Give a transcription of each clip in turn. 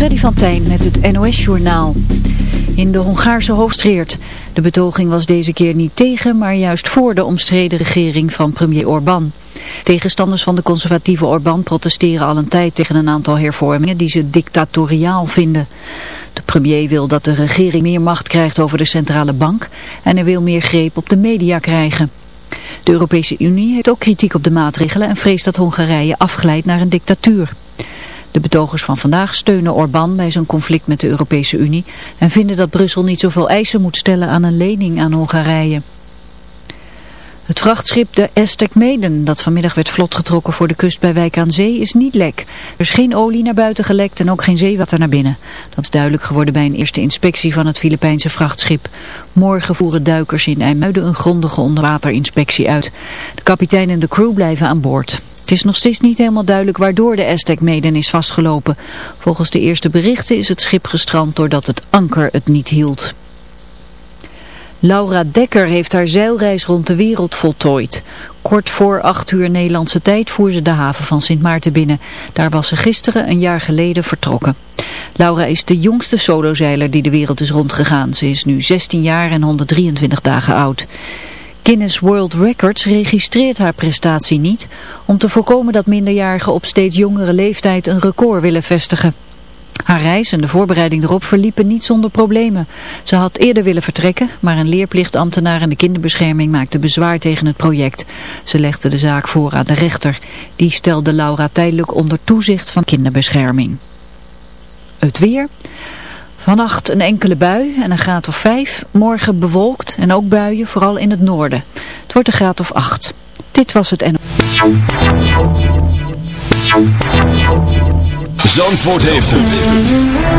Freddy van Tijn met het NOS-journaal. In de Hongaarse hoofdstreert. De betoging was deze keer niet tegen, maar juist voor de omstreden regering van premier Orbán. Tegenstanders van de conservatieve Orbán protesteren al een tijd tegen een aantal hervormingen die ze dictatoriaal vinden. De premier wil dat de regering meer macht krijgt over de centrale bank en hij wil meer greep op de media krijgen. De Europese Unie heeft ook kritiek op de maatregelen en vreest dat Hongarije afglijdt naar een dictatuur. De betogers van vandaag steunen Orbán bij zijn conflict met de Europese Unie en vinden dat Brussel niet zoveel eisen moet stellen aan een lening aan Hongarije. Het vrachtschip de Aztec Maiden, dat vanmiddag werd vlotgetrokken voor de kust bij Wijk aan Zee, is niet lek. Er is geen olie naar buiten gelekt en ook geen zeewater naar binnen. Dat is duidelijk geworden bij een eerste inspectie van het Filipijnse vrachtschip. Morgen voeren duikers in IJmuiden een grondige onderwaterinspectie uit. De kapitein en de crew blijven aan boord. Het is nog steeds niet helemaal duidelijk waardoor de Aztec Maiden is vastgelopen. Volgens de eerste berichten is het schip gestrand doordat het anker het niet hield. Laura Dekker heeft haar zeilreis rond de wereld voltooid. Kort voor acht uur Nederlandse tijd voer ze de haven van Sint Maarten binnen. Daar was ze gisteren een jaar geleden vertrokken. Laura is de jongste solozeiler die de wereld is rondgegaan. Ze is nu 16 jaar en 123 dagen oud. Guinness World Records registreert haar prestatie niet om te voorkomen dat minderjarigen op steeds jongere leeftijd een record willen vestigen. Haar reis en de voorbereiding erop verliepen niet zonder problemen. Ze had eerder willen vertrekken, maar een leerplichtambtenaar en de kinderbescherming maakte bezwaar tegen het project. Ze legde de zaak voor aan de rechter. Die stelde Laura tijdelijk onder toezicht van kinderbescherming. Het weer... Vannacht een enkele bui en een graad of 5. Morgen bewolkt en ook buien, vooral in het noorden. Het wordt een graad of 8. Dit was het en. Zandvoort heeft het.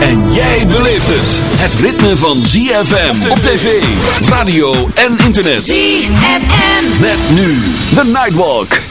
En jij beleeft het. Het ritme van ZFM op tv, radio en internet. ZFM. Met nu The Nightwalk.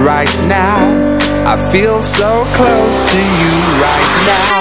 right now. I feel so close to you right now.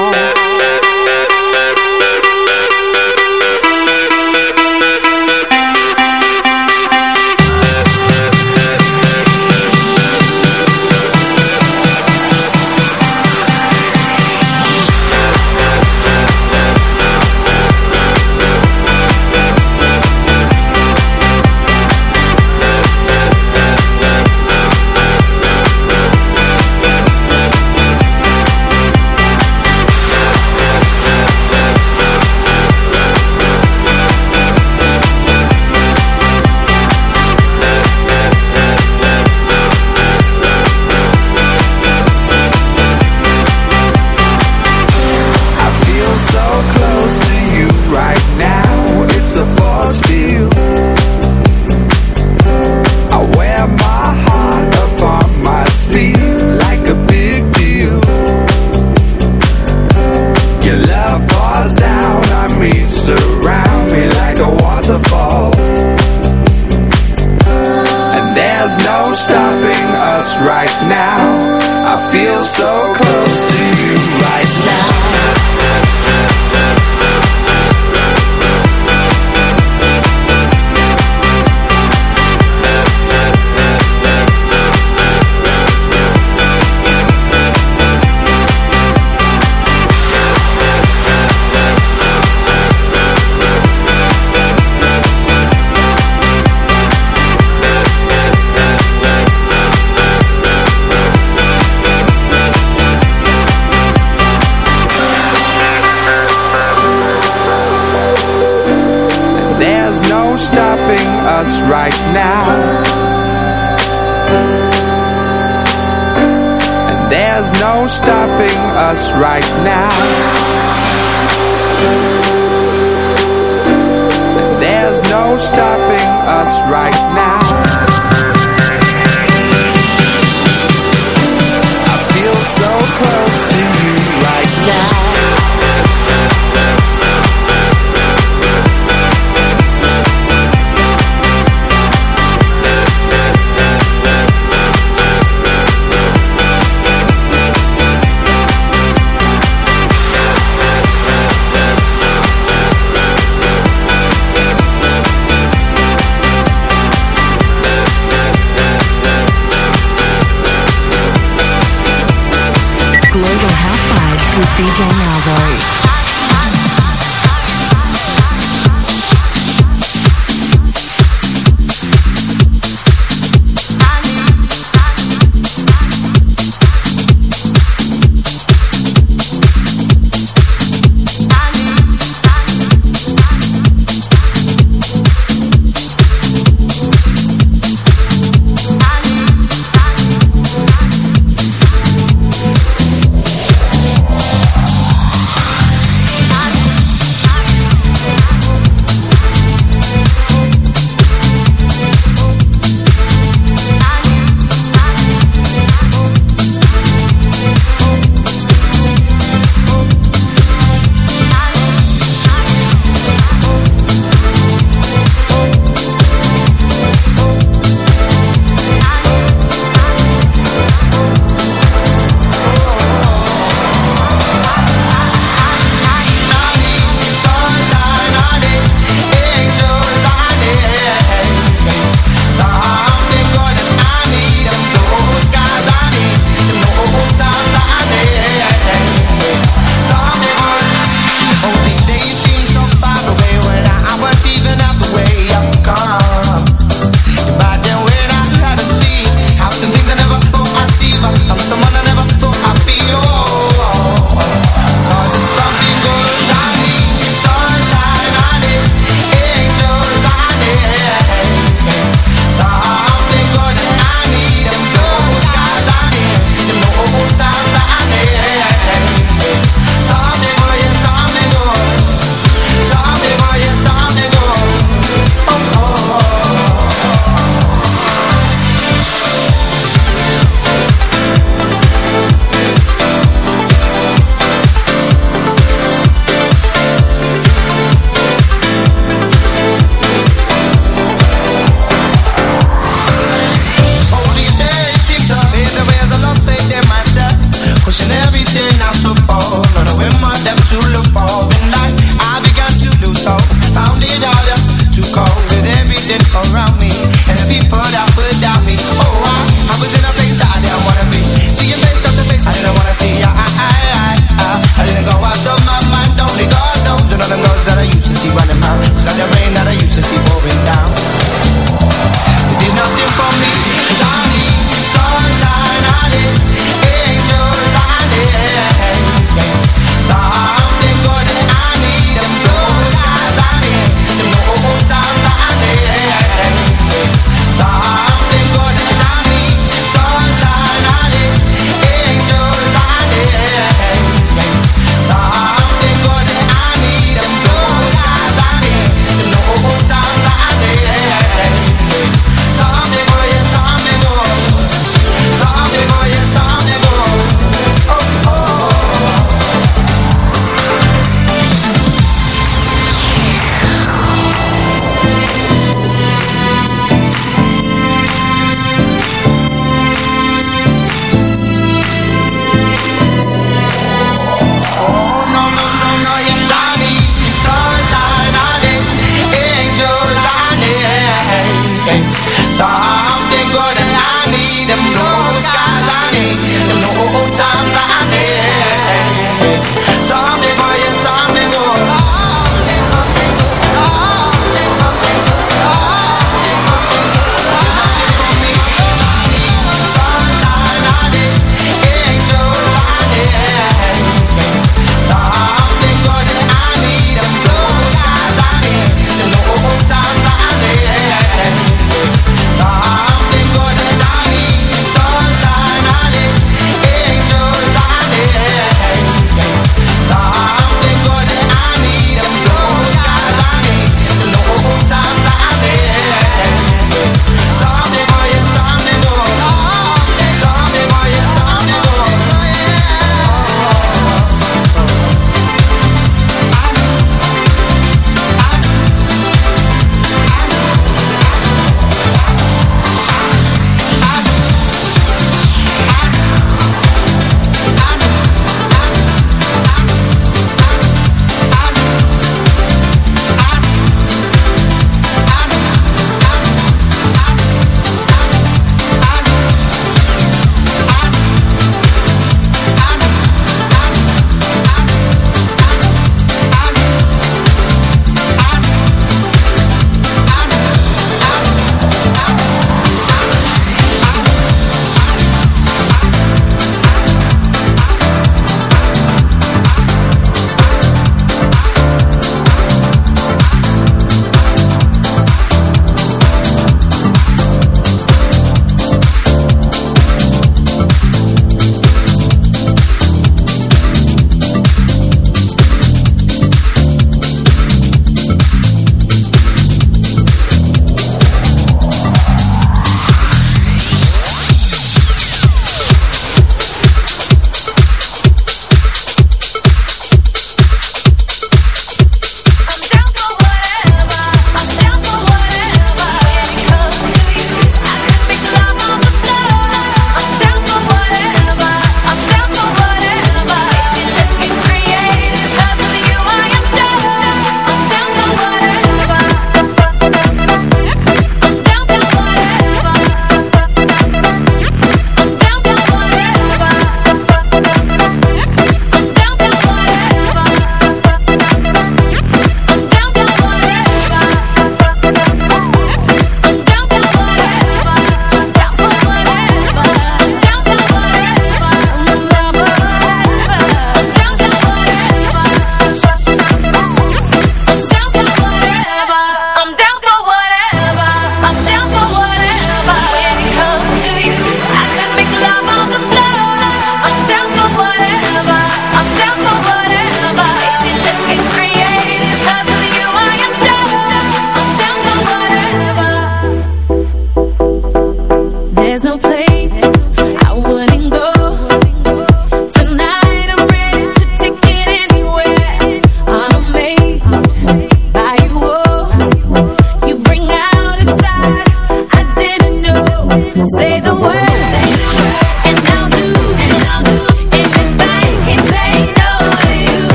DJ Malzo.